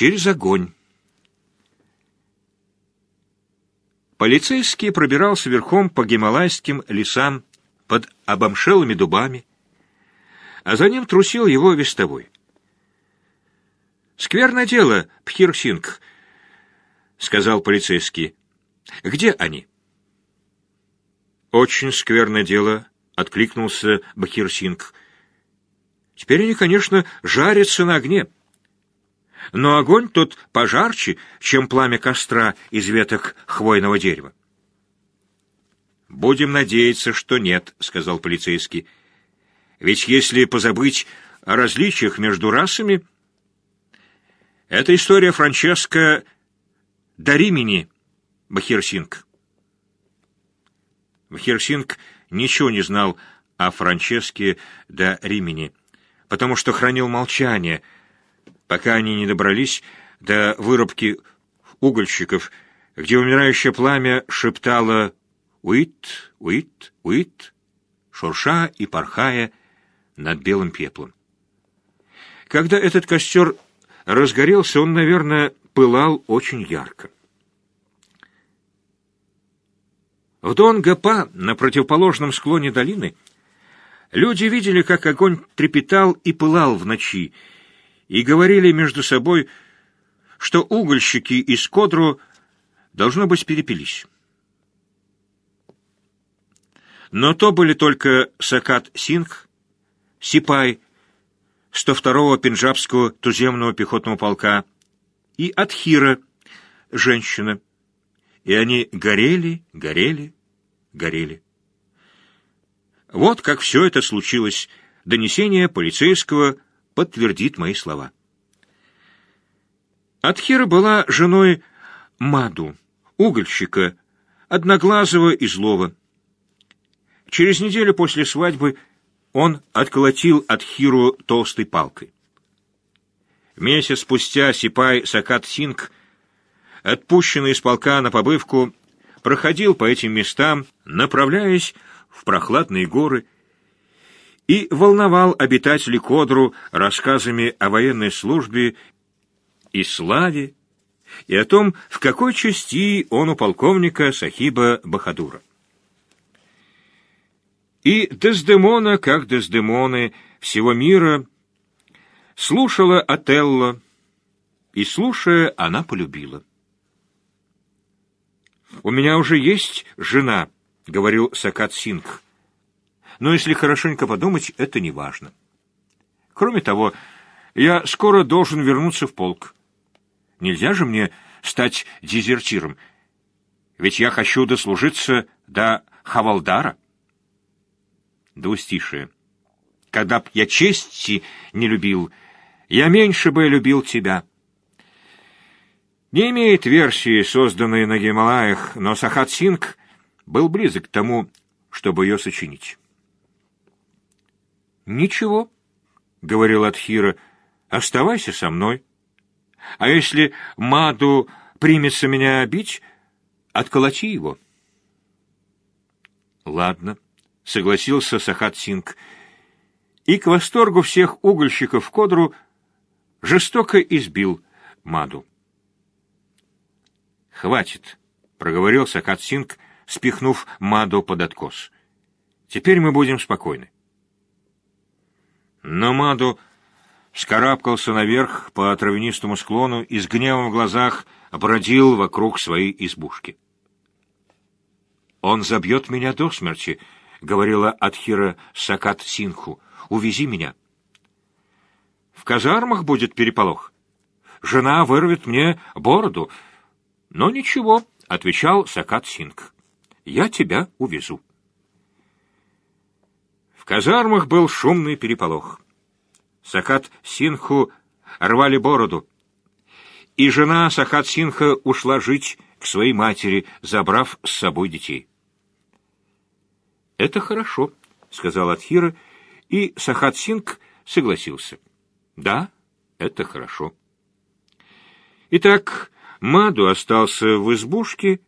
через огонь. Полицейский пробирался верхом по гималайским лесам под обомшелыми дубами, а за ним трусил его вестовой. «Скверное дело, Пхирсинг», — сказал полицейский. «Где они?» «Очень скверное дело», — откликнулся Бахирсинг. «Теперь они, конечно, жарятся на огне. Но огонь тут пожарче, чем пламя костра из веток хвойного дерева». «Будем надеяться, что нет», — сказал полицейский. «Ведь если позабыть о различиях между расами...» «Это история Франческо Даримини, Бахирсинг». Бахирсинг ничего не знал о Франческе да Римени, потому что хранил молчание, пока они не добрались до вырубки угольщиков, где умирающее пламя шептало «Уит, уит, уит», шурша и порхая над белым пеплом. Когда этот костер разгорелся, он, наверное, пылал очень ярко. В Дон-Гапа, на противоположном склоне долины, люди видели, как огонь трепетал и пылал в ночи, и говорили между собой, что угольщики из Кодру, должно быть, перепились. Но то были только Сакат Сингх, Сипай, 102-го пенджабского туземного пехотного полка, и Адхира, женщина, и они горели, горели, горели. Вот как все это случилось. Донесение полицейского подтвердит мои слова. Адхира была женой Маду, угольщика, одноглазого и злого. Через неделю после свадьбы он отколотил Адхиру толстой палкой. Месяц спустя Сипай Сакат Синг, отпущенный из полка на побывку, проходил по этим местам, направляясь в прохладные горы, и волновал обитателей Кодру рассказами о военной службе и славе, и о том, в какой части он у полковника Сахиба Бахадура. И Дездемона, как Дездемоны всего мира, слушала Отелло, и, слушая, она полюбила. «У меня уже есть жена», — говорил Сакат Сингх. «Но если хорошенько подумать, это не важно. Кроме того, я скоро должен вернуться в полк. Нельзя же мне стать дезертиром, ведь я хочу дослужиться до Хавалдара» двустишие. Когда б я чести не любил, я меньше бы любил тебя. Не имеет версии, созданной на Гималаях, но Сахат Синг был близок к тому, чтобы ее сочинить. «Ничего», — говорил Адхира, — «оставайся со мной. А если Маду примется меня бить, отколоти его». «Ладно», — согласился Сахат Синг. И к восторгу всех угольщиков Кодру жестоко избил Маду. «Хватит», — проговорил Сахат Синг, спихнув Маду под откос. «Теперь мы будем спокойны». Но Маду вскарабкался наверх по травянистому склону и с гневом в глазах бродил вокруг своей избушки. «Он забьет меня до смерти», — говорила Адхира Сакат Синху. «Увези меня». «В казармах будет переполох. Жена вырвет мне бороду». «Но ничего», — отвечал Сакат Сингх. «Я тебя увезу». В казармах был шумный переполох. Сакат Синху рвали бороду, и жена Сакат Синха ушла жить к своей матери, забрав с собой детей. «Это хорошо», — сказал Адхира, и Сахат Синг согласился. «Да, это хорошо». Итак, Маду остался в избушке,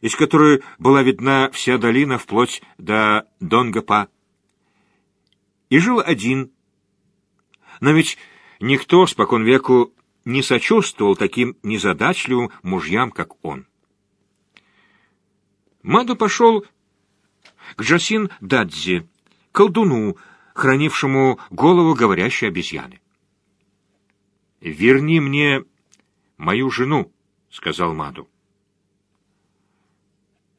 из которой была видна вся долина вплоть до Донгапа, и жил один. Но ведь никто спокон веку не сочувствовал таким незадачливым мужьям, как он. Маду пошел к Джасин Дадзи, колдуну, хранившему голову говорящей обезьяны. «Верни мне мою жену», — сказал Маду.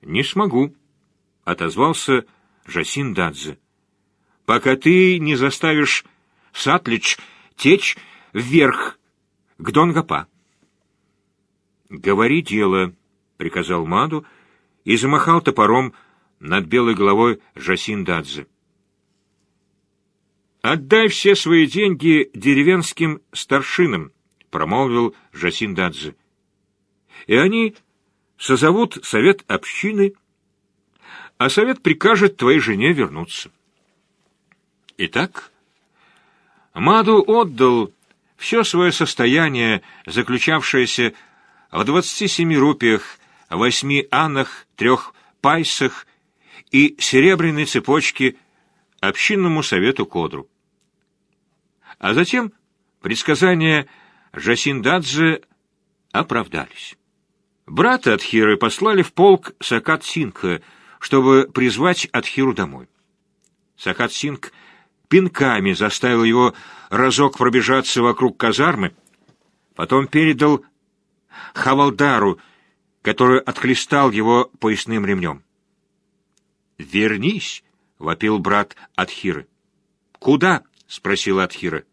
«Не смогу», — отозвался Жасин Дадзе, «пока ты не заставишь Сатлич течь вверх, к Донгапа». «Говори дело», — приказал Маду и замахал топором над белой головой Жасин Дадзе. «Отдай все свои деньги деревенским старшинам», — промолвил Жасин Дадзе. «И они созовут совет общины, а совет прикажет твоей жене вернуться». Итак, Маду отдал все свое состояние, заключавшееся в двадцати семи рупиях, восьми анах, трех пайсах и серебряной цепочке общинному совету Кодру. А затем предсказания Жасиндадзе оправдались. Брата Адхиры послали в полк Сакат Сингха, чтобы призвать Адхиру домой. Сакат Сингх пинками заставил его разок пробежаться вокруг казармы, потом передал Хавалдару, который отхлестал его поясным ремнем. «Вернись!» — вопил брат Адхиры. «Куда?» — спросила Адхира.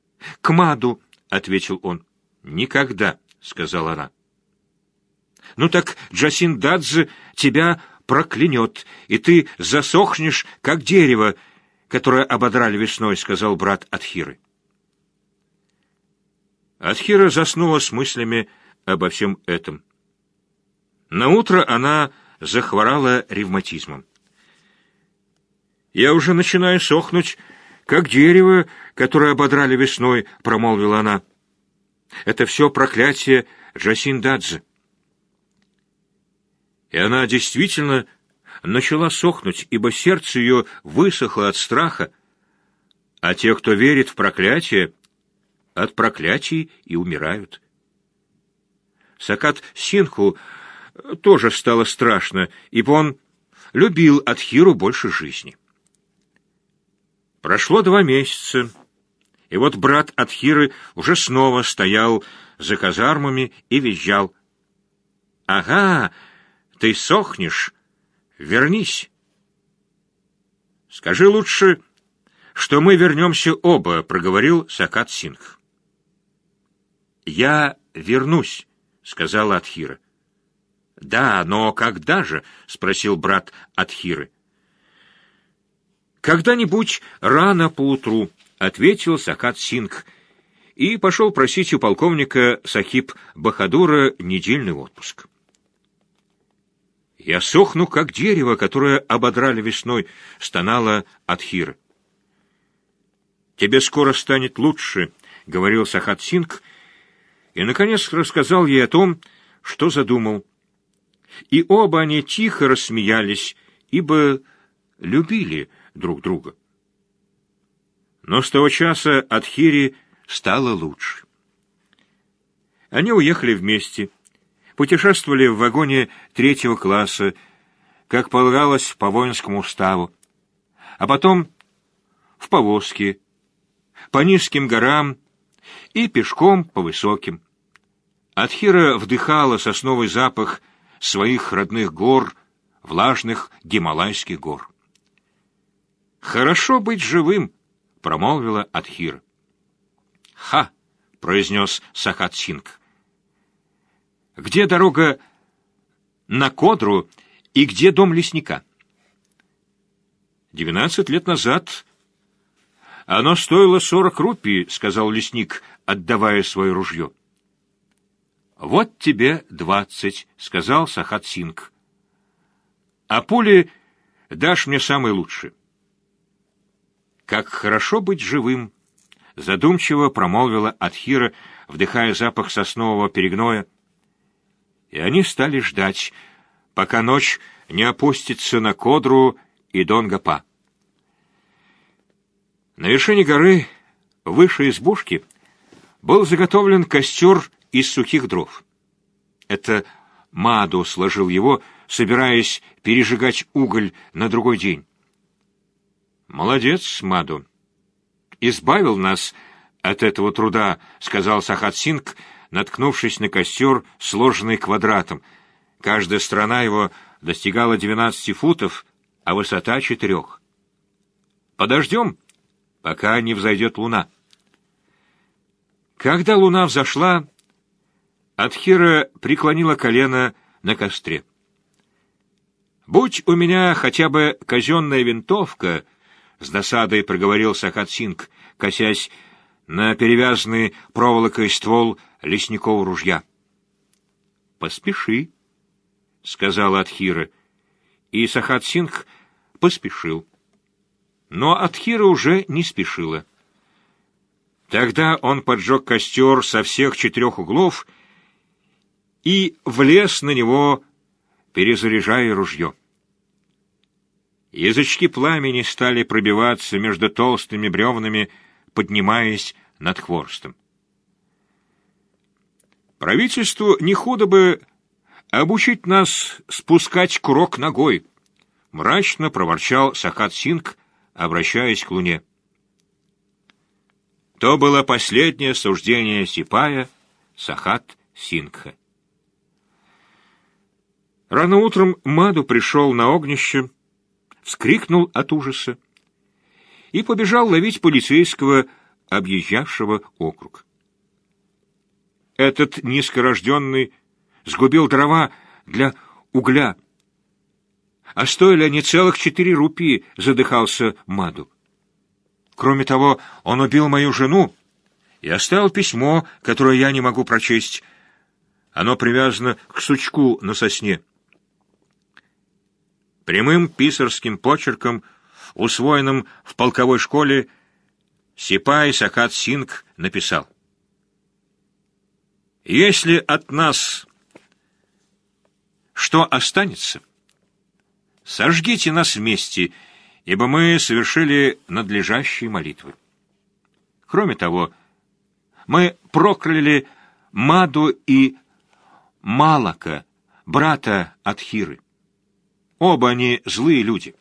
«К Маду», — ответил он. «Никогда», — сказала она. «Ну так Джасин Дадзе тебя проклянет, и ты засохнешь, как дерево, которое ободрали весной», — сказал брат Адхиры. Адхира заснула с мыслями обо всем этом. На утро она захворала ревматизмом. «Я уже начинаю сохнуть, как дерево, которое ободрали весной», — промолвила она. «Это все проклятие Джасиндадзе». И она действительно начала сохнуть, ибо сердце ее высохло от страха, а те, кто верит в проклятие, от проклятий и умирают. Сакат Синху тоже стало страшно, ибо он любил Адхиру больше жизни. Прошло два месяца, и вот брат Адхиры уже снова стоял за казармами и визжал. «Ага, ты сохнешь, вернись!» «Скажи лучше, что мы вернемся оба», — проговорил Сакат Сингх. «Я вернусь», — сказала Адхира. «Да, но когда же?» — спросил брат Адхиры. «Когда-нибудь рано поутру», — ответил Сакат Сингх, и пошел просить у полковника Сахиб Бахадура недельный отпуск. «Я сохну, как дерево, которое ободрали весной», — стонала Адхира. «Тебе скоро станет лучше», — говорил Сахат Сингх, и, наконец, рассказал ей о том, что задумал. И оба они тихо рассмеялись, ибо любили друг друга. Но с того часа от Хири стало лучше. Они уехали вместе, путешествовали в вагоне третьего класса, как полагалось по воинскому уставу, а потом в повозке, по низким горам и пешком по высоким. Адхира вдыхала сосновый запах своих родных гор, влажных гималайских гор. «Хорошо быть живым», — промолвила Адхира. «Ха!» — произнес Сахат Синг. «Где дорога на Кодру и где дом лесника?» «Двенадцать лет назад оно стоило сорок рупий», — сказал лесник, отдавая свое ружье. «Вот тебе двадцать», — сказал Сахат Синг. «А пули дашь мне самые лучшие». «Как хорошо быть живым!» — задумчиво промолвила Адхира, вдыхая запах соснового перегноя. И они стали ждать, пока ночь не опустится на Кодру и Донгапа. На вершине горы, выше избушки, был заготовлен костер из сухих дров. Это Маду сложил его, собираясь пережигать уголь на другой день. «Молодец, Маду. Избавил нас от этого труда», — сказал Сахат Синг, наткнувшись на костер, сложенный квадратом. Каждая сторона его достигала двенадцати футов, а высота — четырех. «Подождем, пока не взойдет луна». Когда луна взошла, Адхира преклонила колено на костре. «Будь у меня хотя бы казенная винтовка», — с досадой проговорил Сахат Синг, косясь на перевязанный проволокой ствол лесникового ружья. «Поспеши», — сказала Адхира, и Сахат Синг поспешил. Но Адхира уже не спешила. Тогда он поджег костер со всех четырех углов и влез на него, перезаряжая ружье. Язычки пламени стали пробиваться между толстыми бревнами, поднимаясь над хворстом. Правительству не худо бы обучить нас спускать курок ногой, мрачно проворчал Сахат Синг, обращаясь к луне. То было последнее суждение Сипая Сахат Сингха. Рано утром Маду пришел на огнище, вскрикнул от ужаса и побежал ловить полицейского, объезжавшего округ. Этот низкорожденный сгубил дрова для угля. А стоили они целых четыре рупии, задыхался Маду. Кроме того, он убил мою жену и оставил письмо, которое я не могу прочесть. Оно привязано к сучку на сосне. Прямым писарским почерком, усвоенным в полковой школе, Сипай Сакат Синг написал. «Если от нас что останется, сожгите нас вместе, ибо мы совершили надлежащие молитвы. Кроме того, мы прокляли Маду и Малака, брата Атхиры. Оба они злые люди.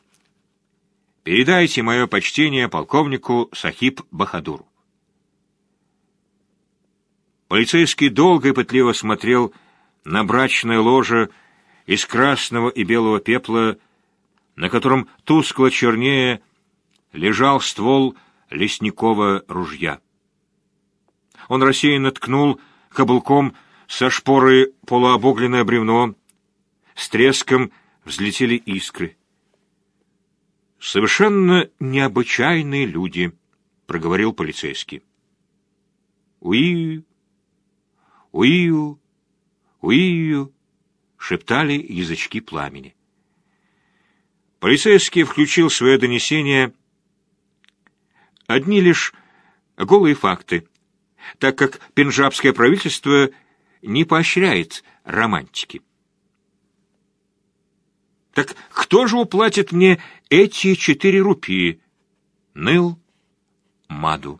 Передайте мое почтение полковнику Сахиб Бахадуру. Полицейский долго и пытливо смотрел на брачное ложе из красного и белого пепла, на котором тускло чернее лежал ствол лесникового ружья. Он рассеянно ткнул каблуком со шпоры полуобугленное бревно. С треском взлетели искры. «Совершенно необычайные люди», — проговорил полицейский. «Уию, уию, уию», — шептали язычки пламени. Полицейский включил свое донесение одни лишь голые факты, так как пенджабское правительство не поощряет романтики. Так кто же уплатит мне эти четыре рупии? Ныл Маду.